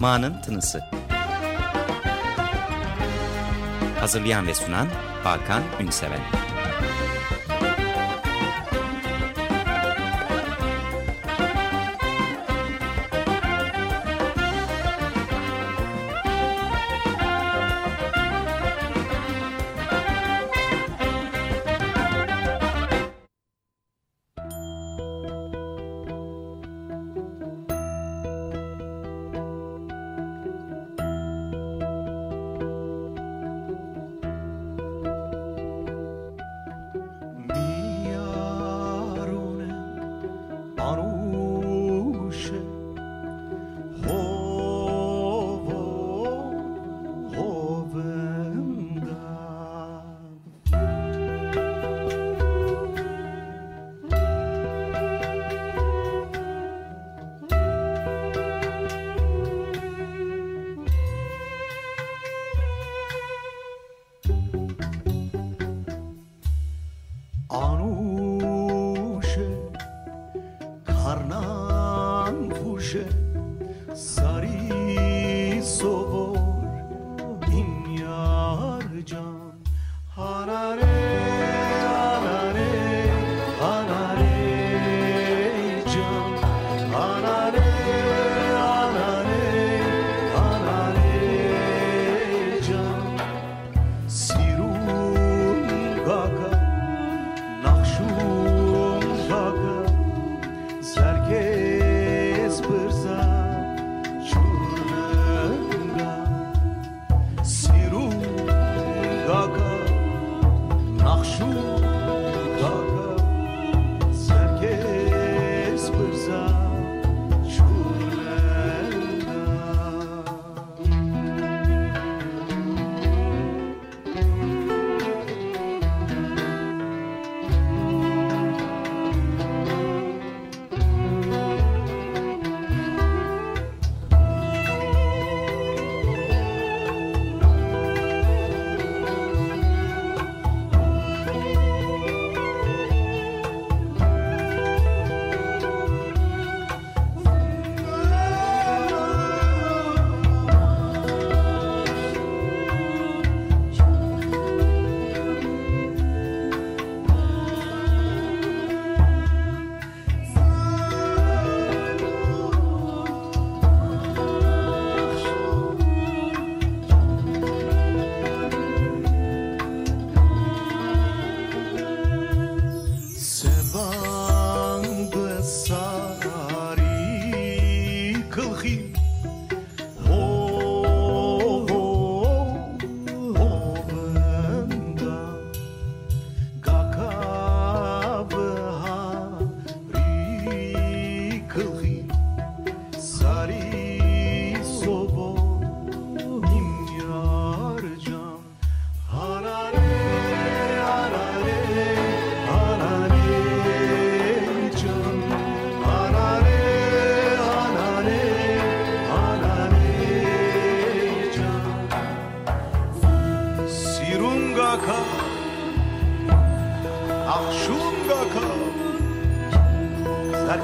Ma'nın Tınısı. Hazırlayan ve sunan Hakan Ünseven.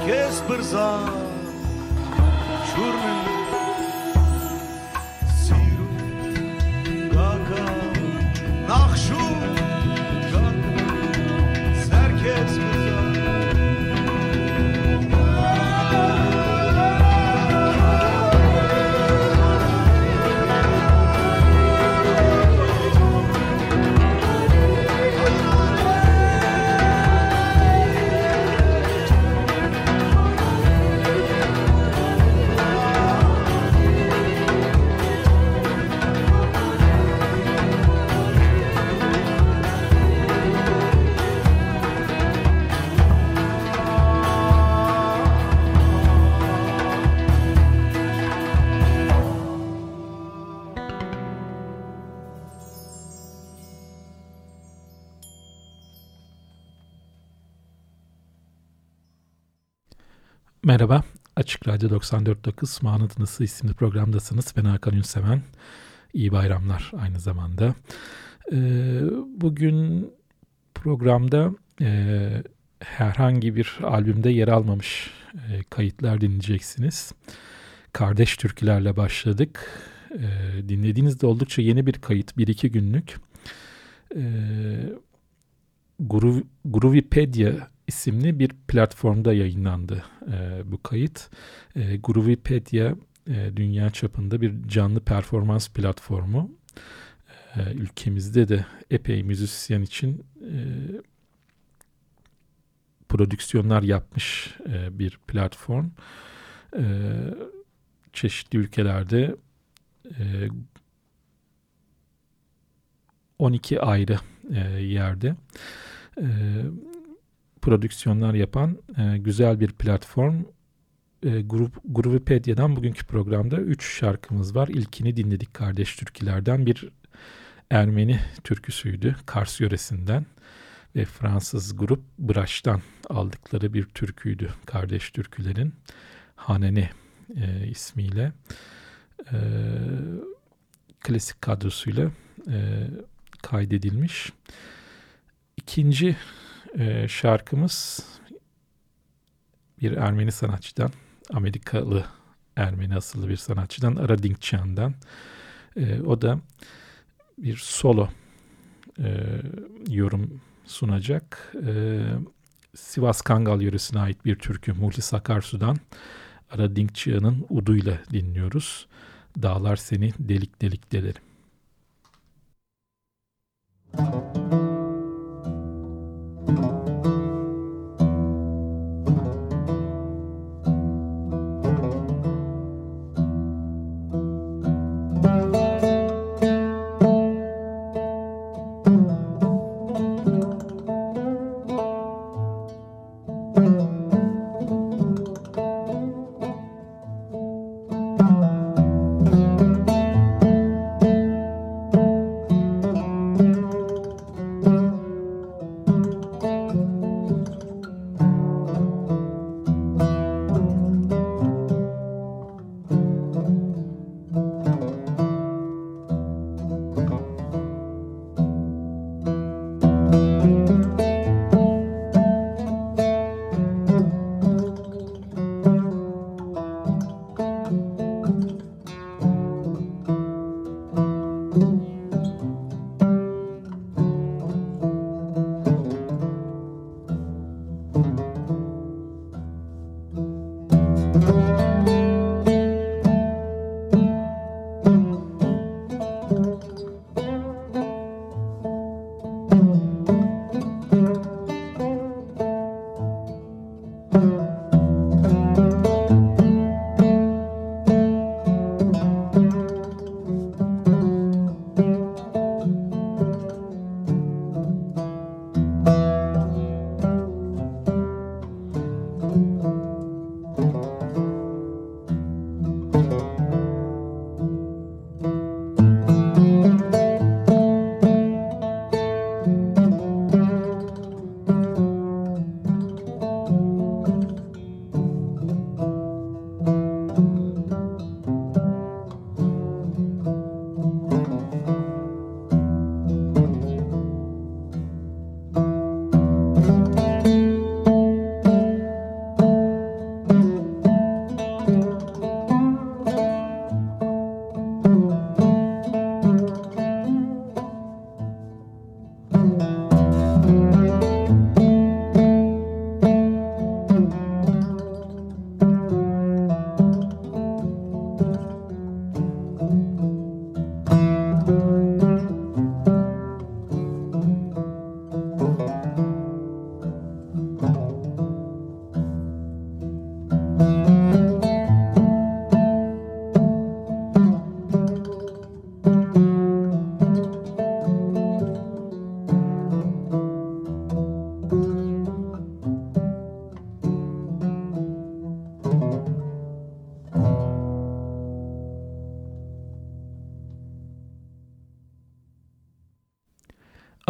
que esbrzar Radyo 94.9 Manıt isimli programdasınız. Ben Hakan Ünseven. İyi bayramlar aynı zamanda. Ee, bugün programda e, herhangi bir albümde yer almamış e, kayıtlar dinleyeceksiniz. kardeş türkülerle başladık. E, dinlediğinizde oldukça yeni bir kayıt, bir iki günlük. E, Groov, Groovipedia isimli bir platformda yayınlandı e, bu kayıt. E, Groovipedia e, dünya çapında bir canlı performans platformu. E, ülkemizde de epey müzisyen için e, prodüksiyonlar yapmış e, bir platform. E, çeşitli ülkelerde e, 12 ayrı e, yerde e, prodüksiyonlar yapan e, güzel bir platform. E, Grup, Gruppedia'dan bugünkü programda 3 şarkımız var. İlkini dinledik kardeş türkülerden. Bir Ermeni türküsüydü Kars yöresinden ve Fransız grup Braş'tan aldıkları bir türküydü kardeş türkülerin. Hanene e, ismiyle e, klasik kadrosuyla e, kaydedilmiş. İkinci e, şarkımız bir Ermeni sanatçıdan, Amerikalı Ermeni asıllı bir sanatçıdan Ara Dinkçian'dan. E, o da bir solo e, yorum sunacak. E, Sivas Kangal yöresine ait bir türkü Muhlis Akarsu'dan Ara Dinkçian'ın uduyla dinliyoruz. Dağlar seni delik delik delerim. Müzik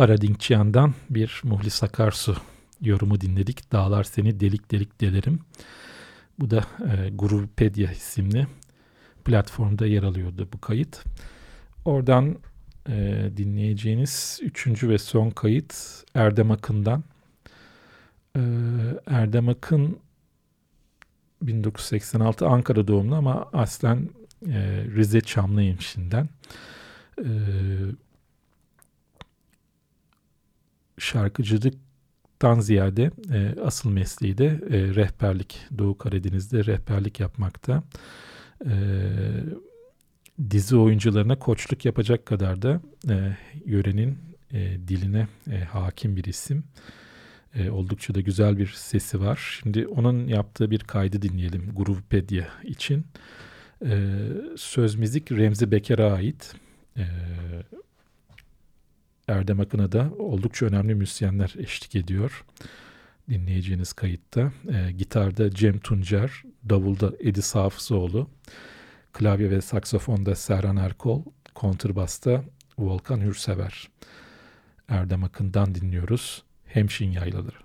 Ara Dinkçiyan'dan bir Muhlis Akarsu yorumu dinledik. Dağlar seni delik delik delerim. Bu da e, Groovepedia isimli platformda yer alıyordu bu kayıt. Oradan e, dinleyeceğiniz üçüncü ve son kayıt Erdem Akın'dan. E, Erdem Akın 1986 Ankara doğumlu ama aslen e, Rize Çamlıhemşin'den. E, şarkıcılıktan ziyade e, asıl mesleği de e, rehberlik. Doğu Karadeniz'de rehberlik yapmakta. E, dizi oyuncularına koçluk yapacak kadar da e, yörenin e, diline e, hakim bir isim. E, oldukça da güzel bir sesi var. Şimdi onun yaptığı bir kaydı dinleyelim Groovepedia için. E, söz müzik Remzi Beker'e ait. E, Erdem Akın'a da oldukça önemli müzisyenler eşlik ediyor. Dinleyeceğiniz kayıtta. E, gitarda Cem Tuncer, davulda Edi Safızoğlu, klavye ve saksafonda Serhan Erkol, kontrbasta Volkan Hürsever. Erdem Akın'dan dinliyoruz. Hemşin Yaylaları.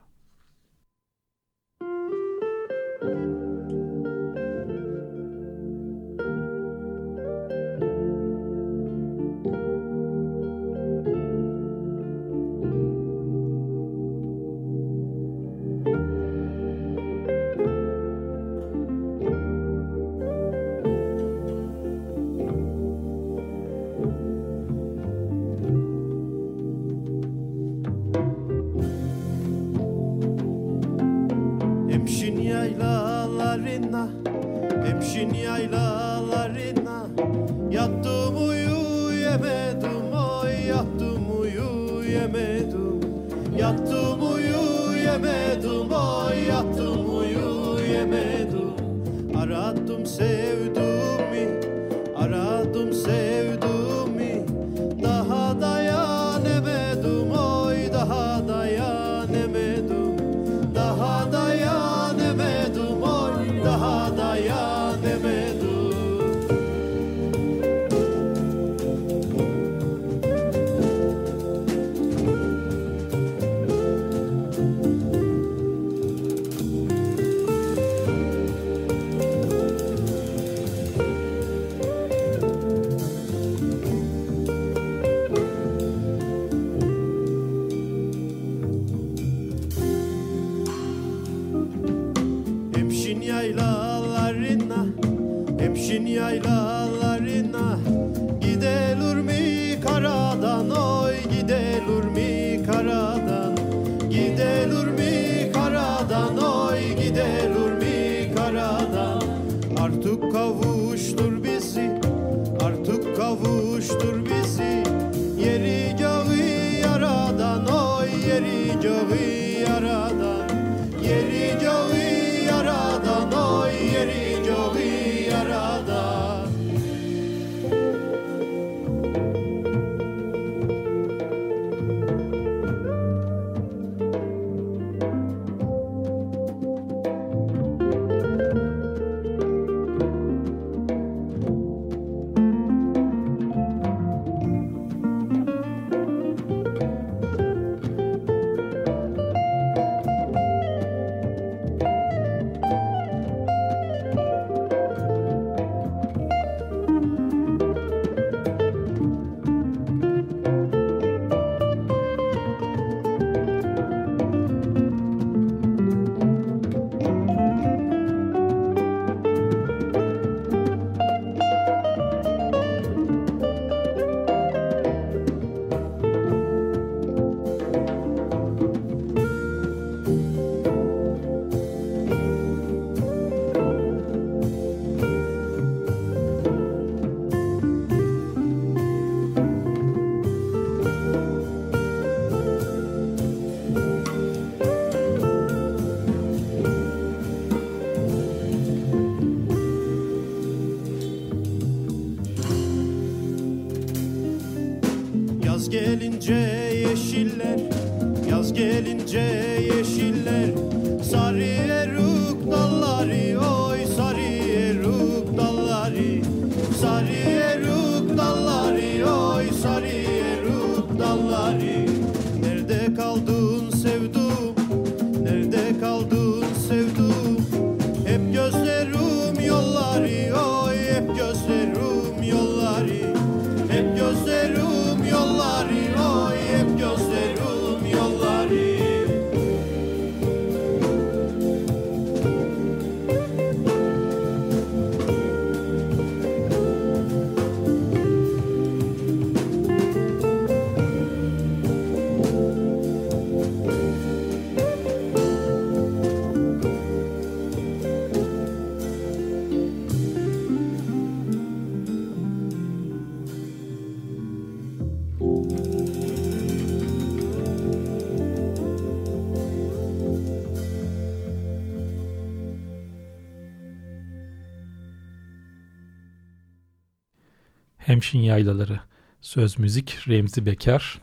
Hemşin Yaylaları. Söz müzik Remzi Bekar,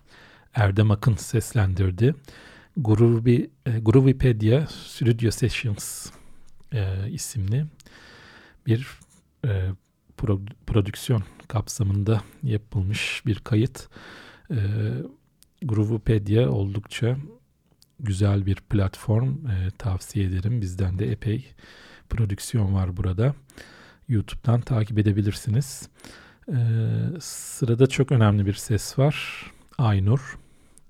Erdem Akın seslendirdi. Groovy, e, Groovypedia Studio Sessions e, isimli bir e, pro, prodüksiyon kapsamında yapılmış bir kayıt. E, Groovypedia oldukça güzel bir platform e, tavsiye ederim. Bizden de epey prodüksiyon var burada. YouTube'dan takip edebilirsiniz. E, sırada çok önemli bir ses var. Aynur.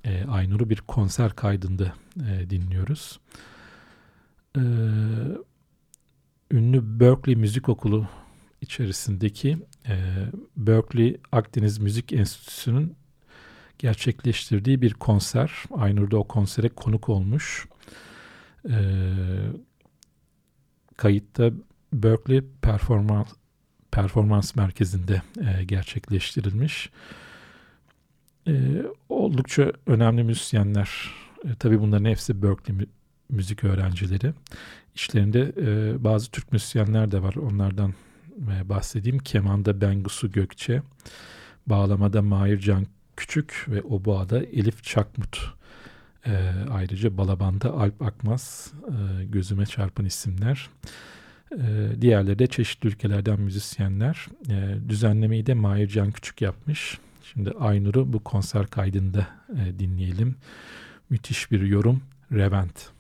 E, Aynur'u bir konser kaydında e, dinliyoruz. E, ünlü Berkeley Müzik Okulu içerisindeki e, Berkeley Akdeniz Müzik Enstitüsü'nün gerçekleştirdiği bir konser. Aynur da o konsere konuk olmuş. E, kayıtta Berkeley Performans Performans Merkezi'nde e, gerçekleştirilmiş. E, oldukça önemli müzisyenler. E, tabii bunların hepsi Berkeley mü müzik öğrencileri. İşlerinde e, bazı Türk müzisyenler de var. Onlardan e, bahsedeyim. Kemanda Bengusu Gökçe, bağlamada Mahir Can Küçük ve oboada Elif Çakmut. E, ayrıca balabanda Alp Akmaz e, gözüme çarpan isimler. Diğerleri de çeşitli ülkelerden müzisyenler. E, düzenlemeyi de Mahir Can Küçük yapmış. Şimdi Aynur'u bu konser kaydında e, dinleyelim. Müthiş bir yorum. Revent.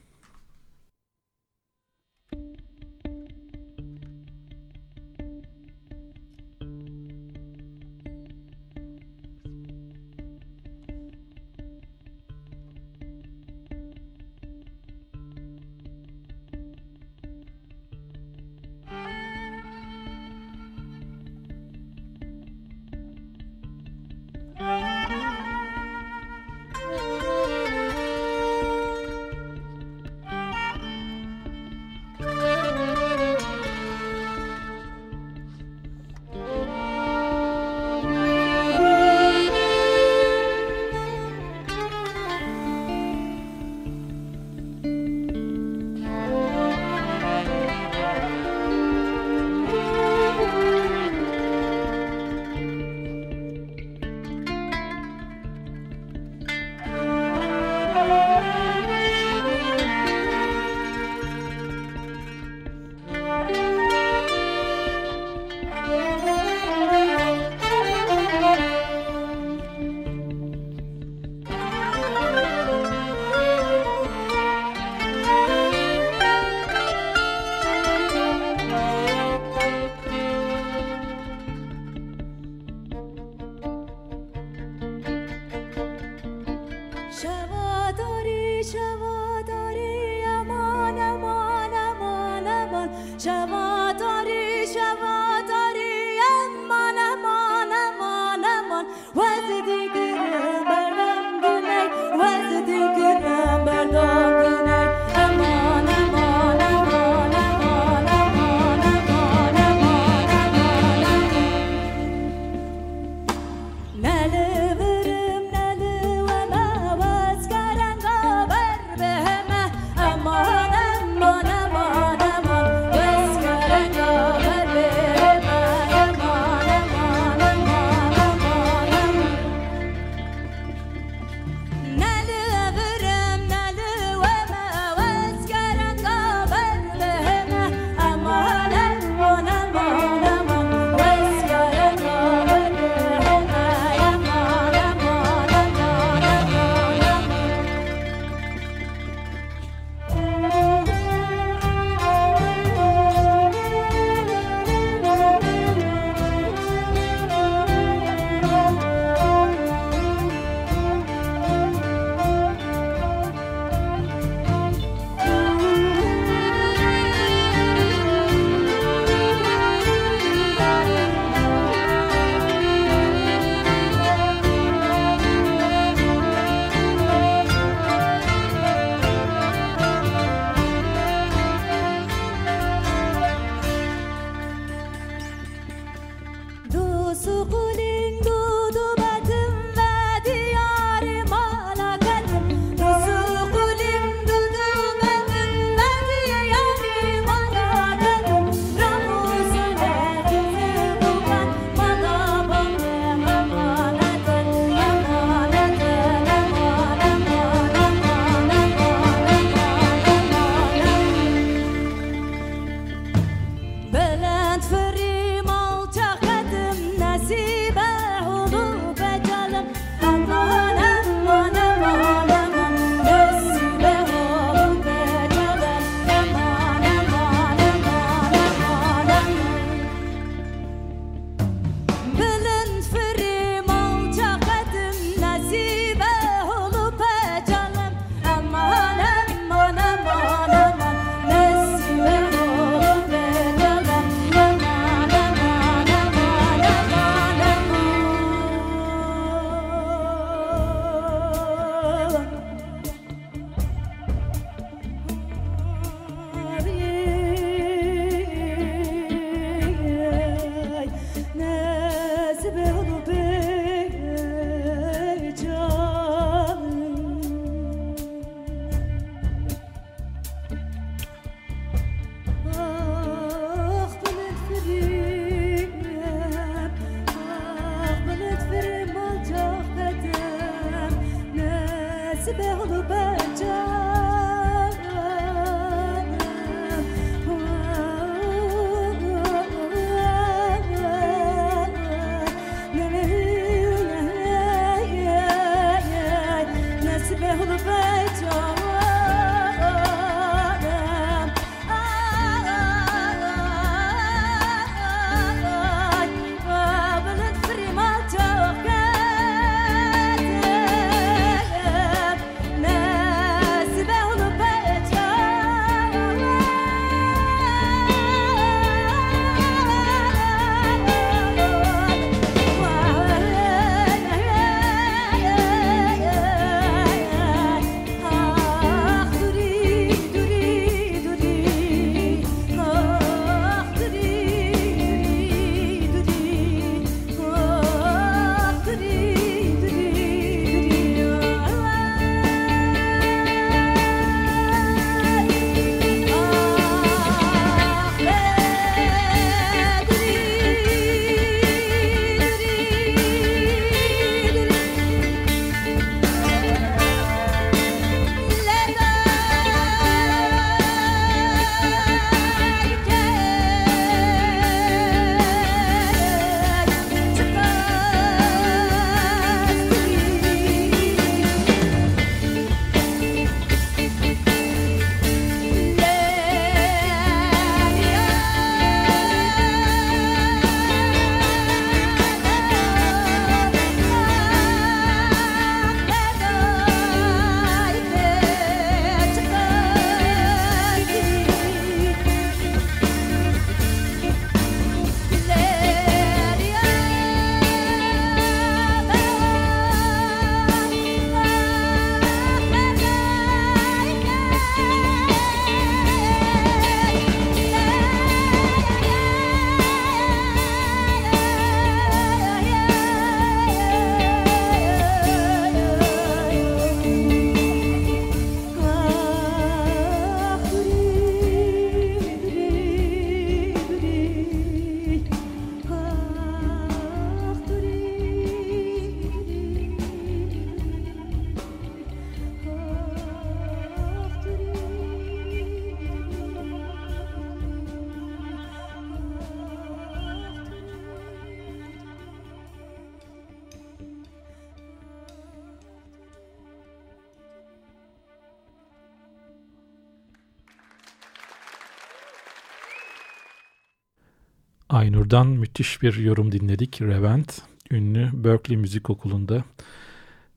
Aynur'dan müthiş bir yorum dinledik. Revent, ünlü Berkeley Müzik Okulu'nda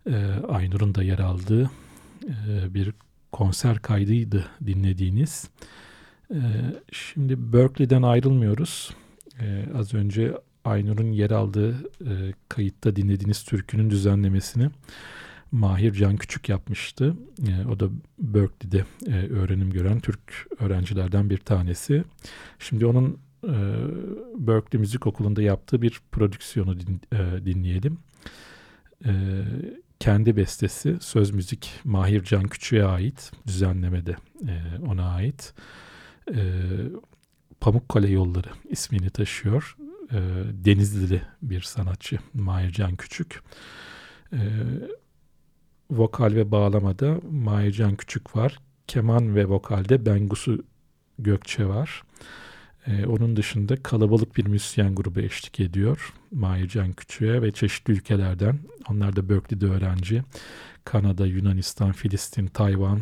e, Aynur'un da yer aldığı e, bir konser kaydıydı dinlediğiniz. E, şimdi Berkeley'den ayrılmıyoruz. E, az önce Aynur'un yer aldığı e, kayıtta dinlediğiniz türkünün düzenlemesini Mahir Can Küçük yapmıştı. E, o da Berkeley'de e, öğrenim gören Türk öğrencilerden bir tanesi. Şimdi onun e, Berkeley Müzik Okulu'nda yaptığı bir prodüksiyonu din, e, dinleyelim. E, kendi bestesi söz müzik Mahir Can Küçük'e ait düzenlemede e, ona ait. E, Pamukkale Yolları ismini taşıyor. E, Denizlili bir sanatçı Mahir Can Küçük. E, vokal ve bağlamada Mahir Can Küçük var. Keman ve vokalde Bengusu Gökçe var. Ee, onun dışında kalabalık bir müzisyen grubu eşlik ediyor. Mahir Can Küçük'e ve çeşitli ülkelerden. Onlar da Berkeley'de öğrenci. Kanada, Yunanistan, Filistin, Tayvan,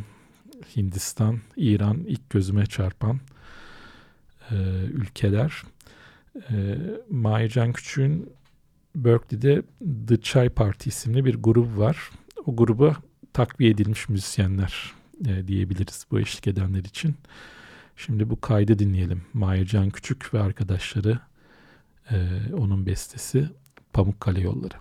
Hindistan, İran ilk gözüme çarpan e, ülkeler. E, Mahir Can Küçük'ün Berkeley'de The Chai Party isimli bir grubu var. O gruba takviye edilmiş müzisyenler e, diyebiliriz bu eşlik edenler için. Şimdi bu kaydı dinleyelim. Mahir Can Küçük ve arkadaşları e, onun bestesi Pamukkale Yolları.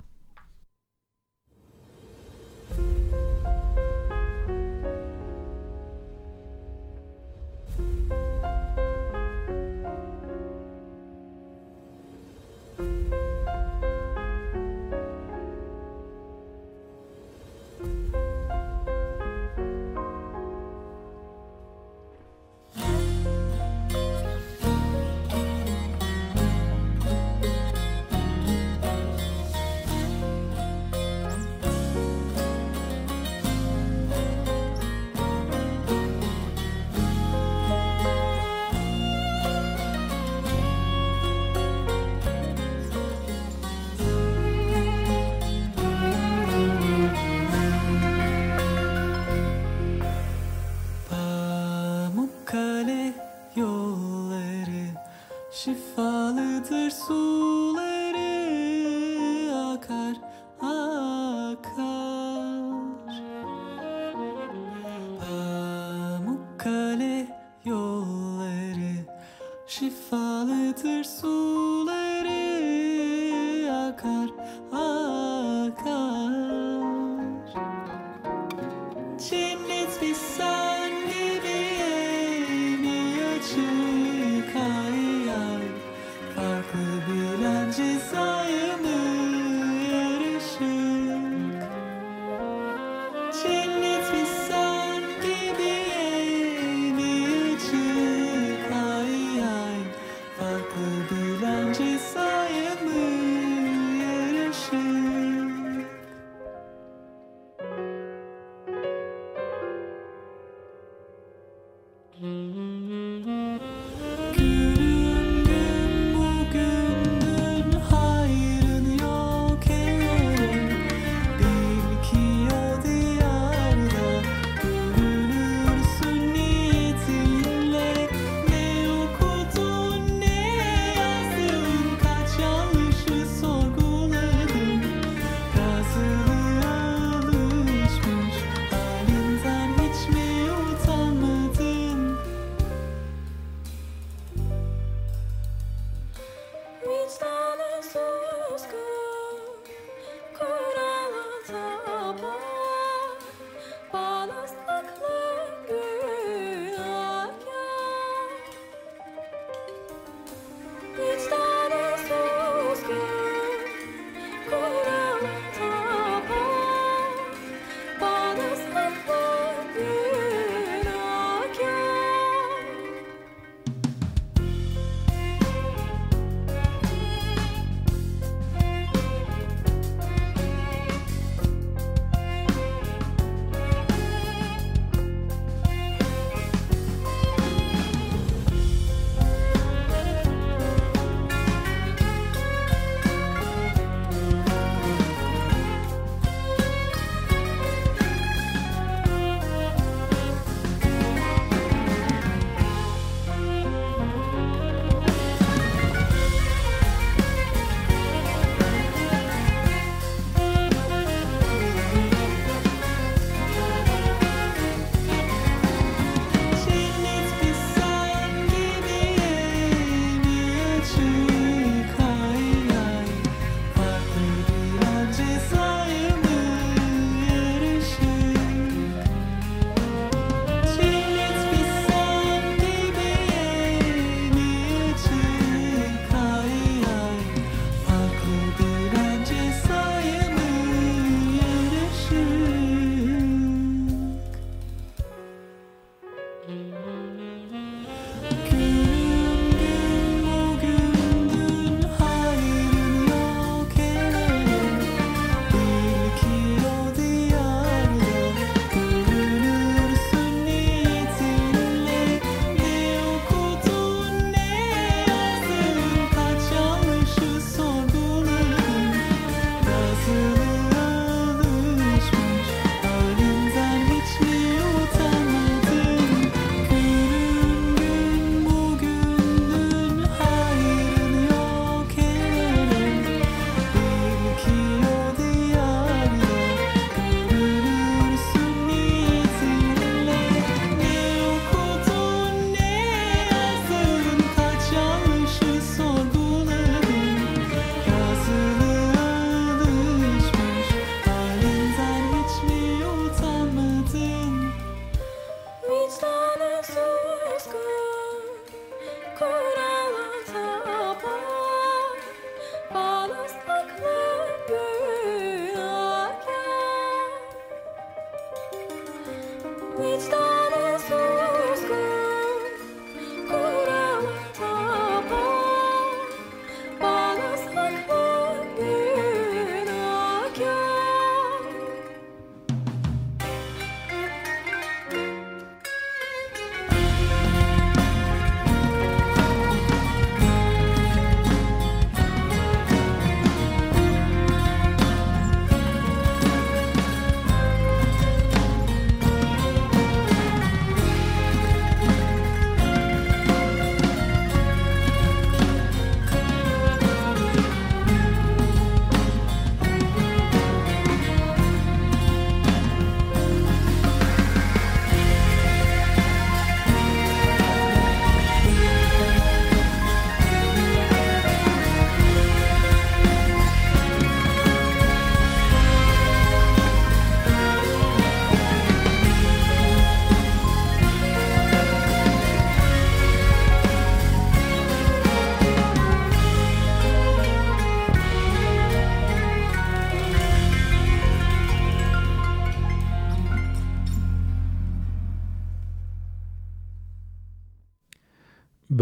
şifalıdır su.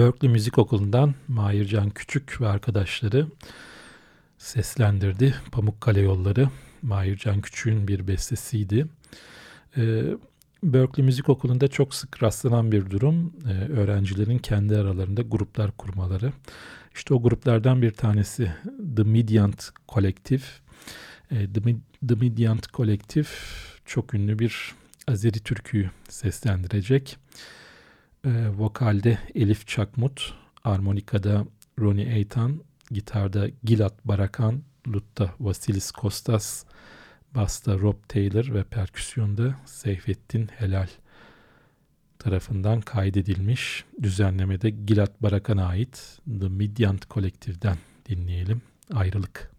Berkeley Müzik Okulu'ndan Mahircan Küçük ve arkadaşları seslendirdi. Pamukkale Yolları Mahircan Küçük'ün bir bestesiydi. Ee, Berkeley Müzik Okulu'nda çok sık rastlanan bir durum. Ee, öğrencilerin kendi aralarında gruplar kurmaları. İşte o gruplardan bir tanesi The Midiant Collective. Ee, The, Mid The çok ünlü bir Azeri türküyü seslendirecek. Ee, vokalde Elif Çakmut, armonikada Roni Eytan, gitarda Gilat Barakan, lutta Vasilis Kostas, basta Rob Taylor ve perküsyonda Seyfettin Helal tarafından kaydedilmiş. Düzenlemede Gilat Barakan'a ait The Midyant Kolektif'den dinleyelim. Ayrılık.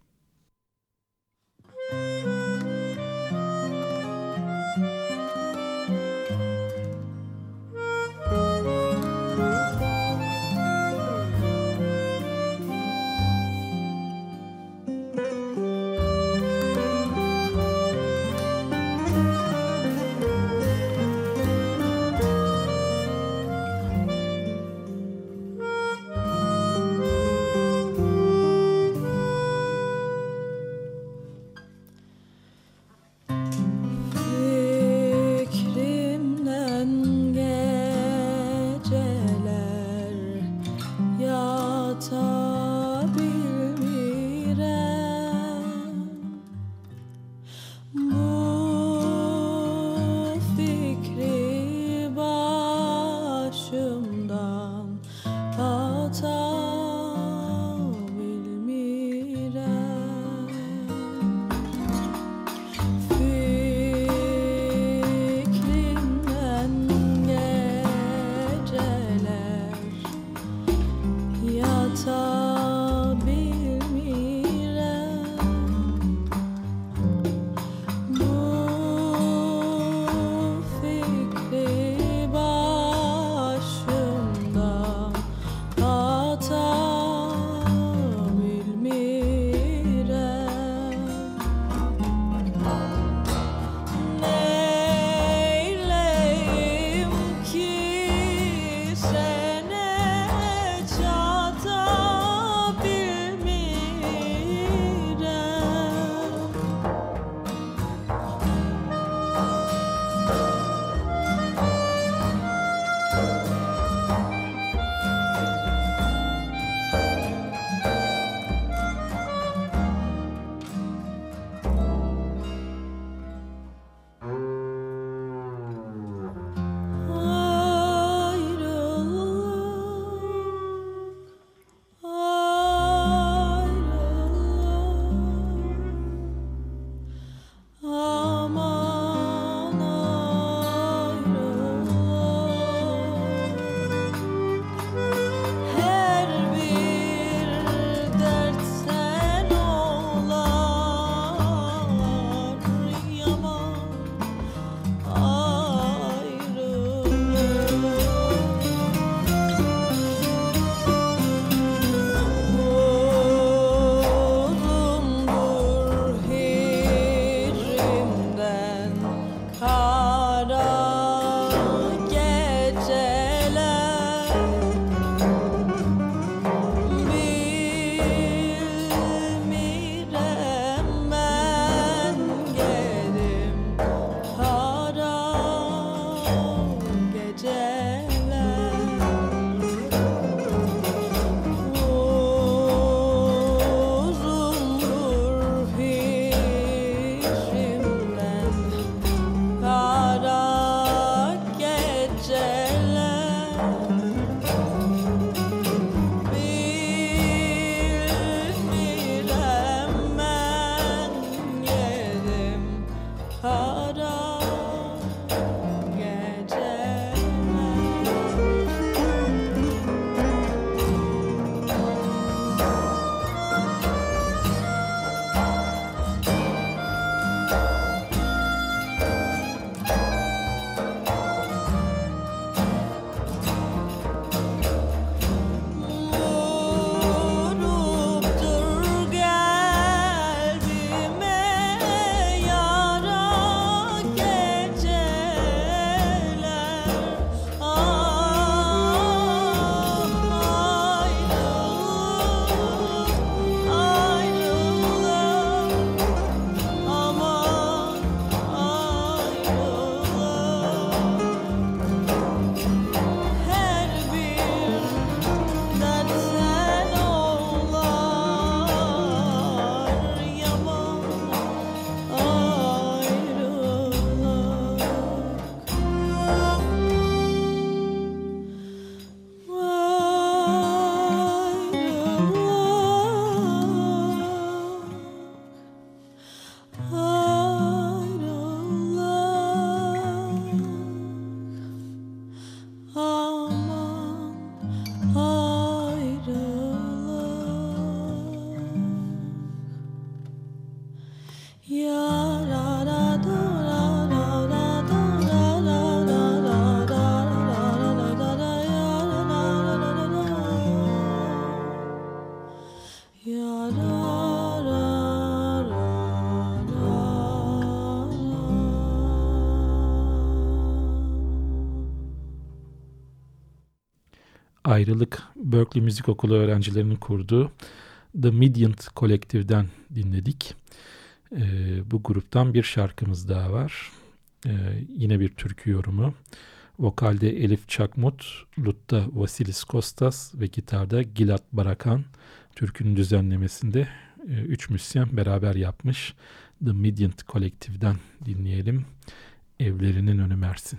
Ayrılık Berkeley Müzik Okulu öğrencilerinin kurduğu The Mediant Kolektif'den dinledik. E, bu gruptan bir şarkımız daha var. E, yine bir türkü yorumu. Vokalde Elif Çakmut, Lutta Vasilis Kostas ve gitarda Gilat Barakan. Türkünün düzenlemesinde e, üç müzisyen beraber yapmış. The Mediant Kolektif'den dinleyelim. Evlerinin önü Mersin.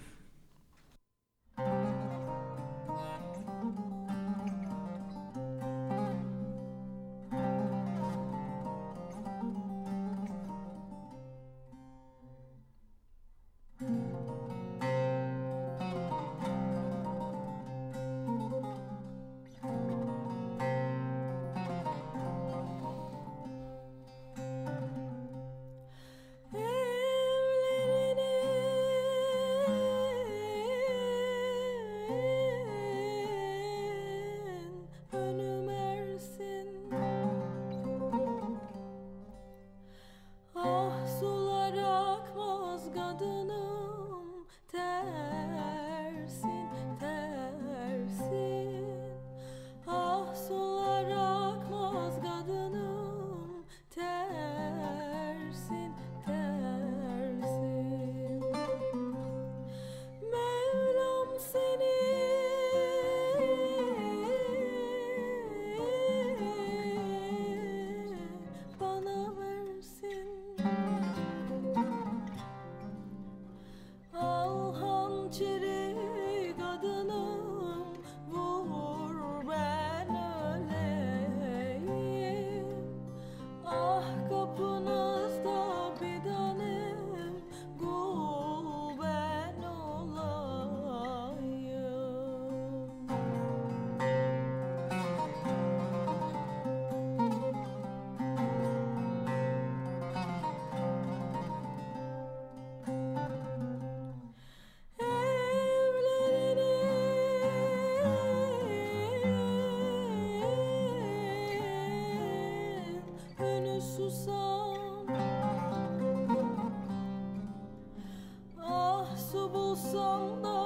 nasıl bulsam da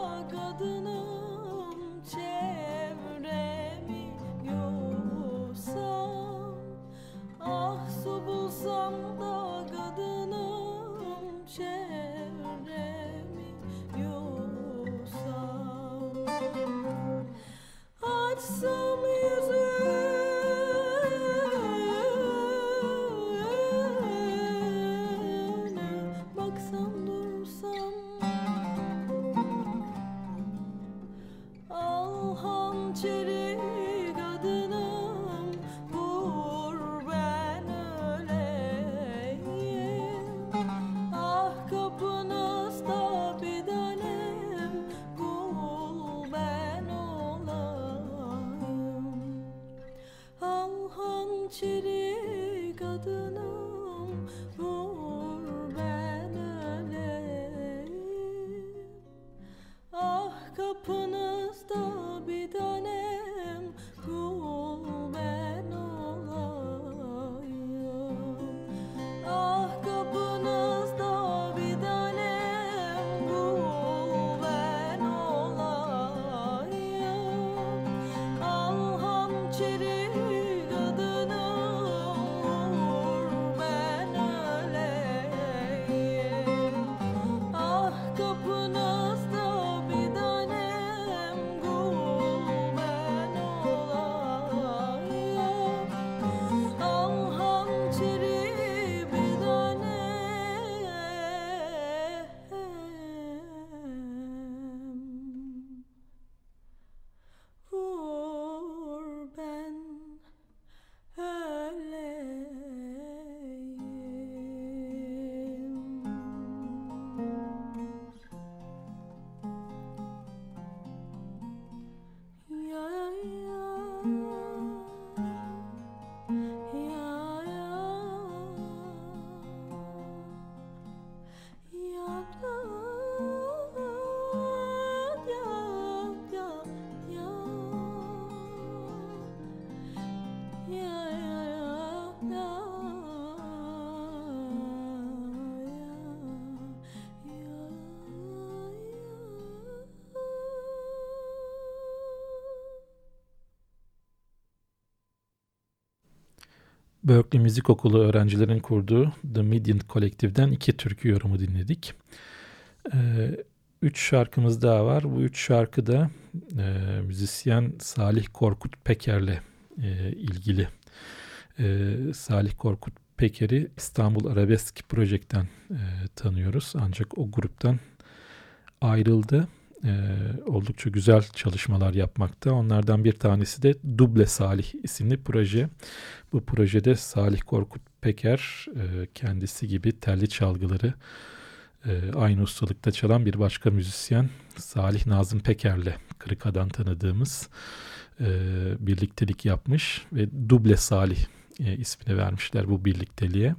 Berkeley Müzik Okulu öğrencilerin kurduğu The Median Kolektif'den iki türkü yorumu dinledik. Ee, üç şarkımız daha var. Bu üç şarkı da e, müzisyen Salih Korkut Peker'le e, ilgili. E, Salih Korkut Peker'i İstanbul Arabesk Project'ten e, tanıyoruz. Ancak o gruptan ayrıldı. E, oldukça güzel çalışmalar yapmakta. Onlardan bir tanesi de Duble Salih isimli proje. Bu projede Salih Korkut Peker e, kendisi gibi telli çalgıları e, aynı ustalıkta çalan bir başka müzisyen Salih Nazım Peker'le Kırıka'dan tanıdığımız e, birliktelik yapmış ve Duble Salih ismini vermişler bu birlikteliğe.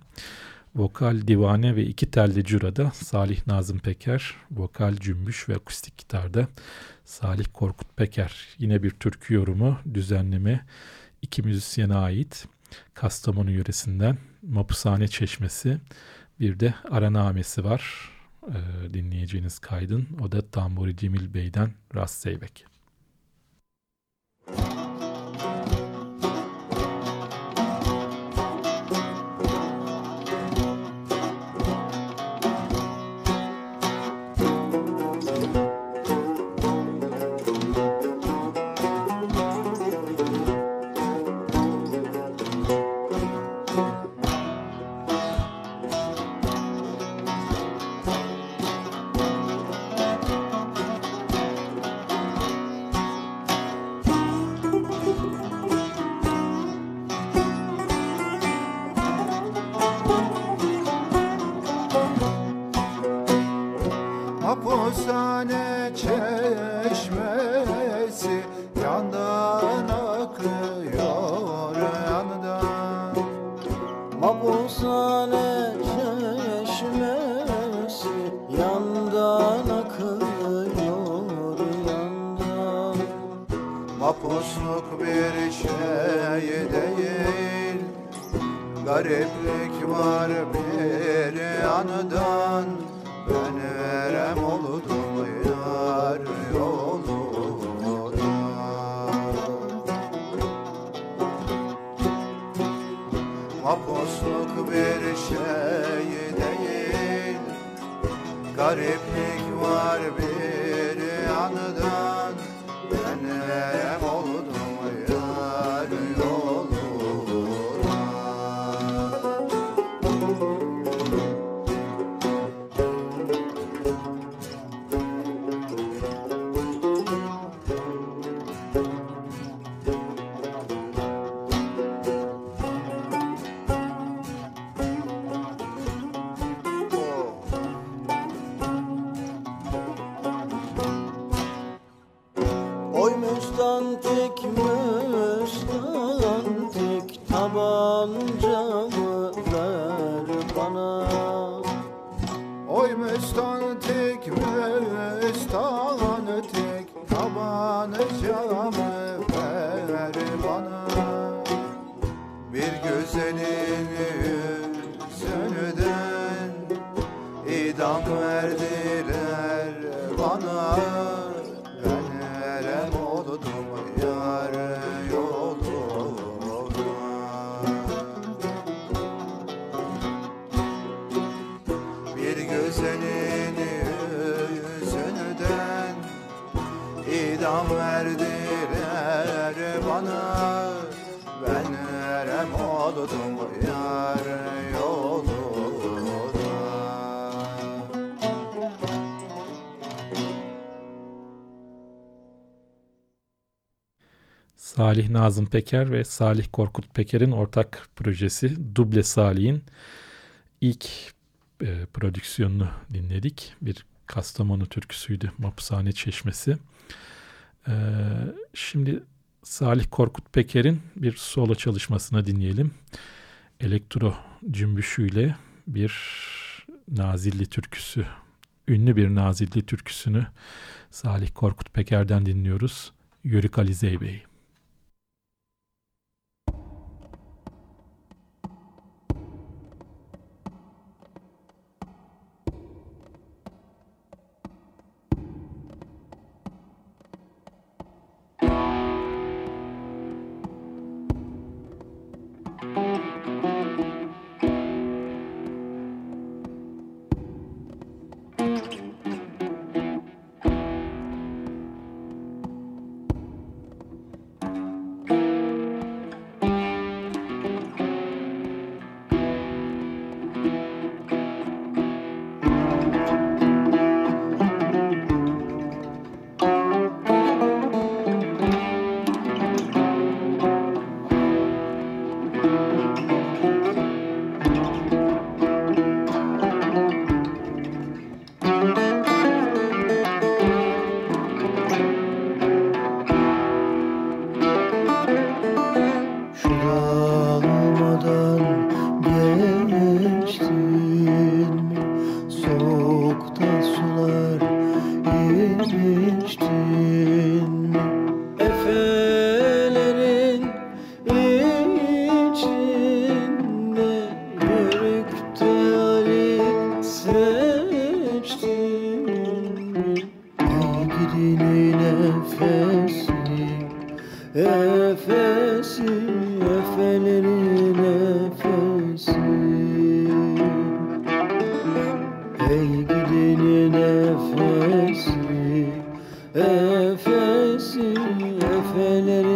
Vokal divane ve iki telli curada Salih Nazım Peker, vokal cümbüş ve akustik gitarda Salih Korkut Peker. Yine bir türkü yorumu, düzenleme iki müzisyene ait. Kastamonu yöresinden Mapushane Çeşmesi, bir de Aranamesi var e, dinleyeceğiniz kaydın. O da Tamburi Cemil Bey'den Rast Zeybek. Nazım Peker ve Salih Korkut Peker'in ortak projesi Duble Salih'in ilk e, prodüksiyonunu dinledik. Bir Kastamonu türküsüydü Mapushane Çeşmesi. E, şimdi Salih Korkut Peker'in bir solo çalışmasını dinleyelim. Elektro cümbüşüyle bir Nazilli türküsü, ünlü bir Nazilli türküsünü Salih Korkut Peker'den dinliyoruz. Yörük Ali Zeybey. kahveleri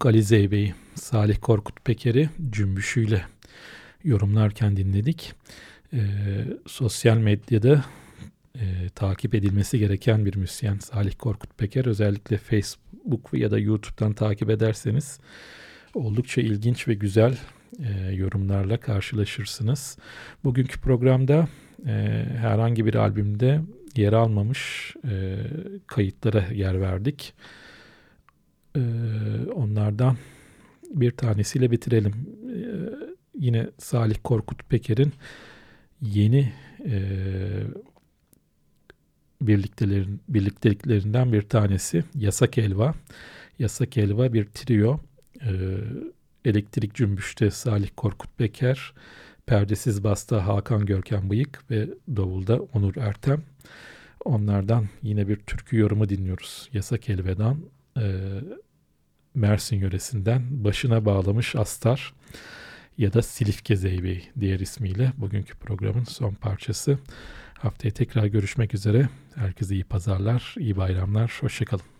Yörük Ali Zeybe'yi, Salih Korkut Peker'i cümbüşüyle yorumlarken dinledik. Ee, sosyal medyada e, takip edilmesi gereken bir müzisyen Salih Korkut Peker. Özellikle Facebook ya da YouTube'dan takip ederseniz oldukça ilginç ve güzel e, yorumlarla karşılaşırsınız. Bugünkü programda e, herhangi bir albümde yer almamış e, kayıtlara yer verdik. Ee, onlardan bir tanesiyle bitirelim. Ee, yine Salih Korkut Peker'in yeni e, birliktelerin, birlikteliklerinden bir tanesi Yasak Elva. Yasak Elva bir trio. Ee, elektrik cümbüşte Salih Korkut Peker, perdesiz basta Hakan Görkem Bıyık ve davulda Onur Ertem. Onlardan yine bir türkü yorumu dinliyoruz. Yasak Elva'dan e, Mersin yöresinden başına bağlamış Astar ya da Silifke Zeybeği diğer ismiyle bugünkü programın son parçası. Haftaya tekrar görüşmek üzere. Herkese iyi pazarlar, iyi bayramlar. Hoşçakalın.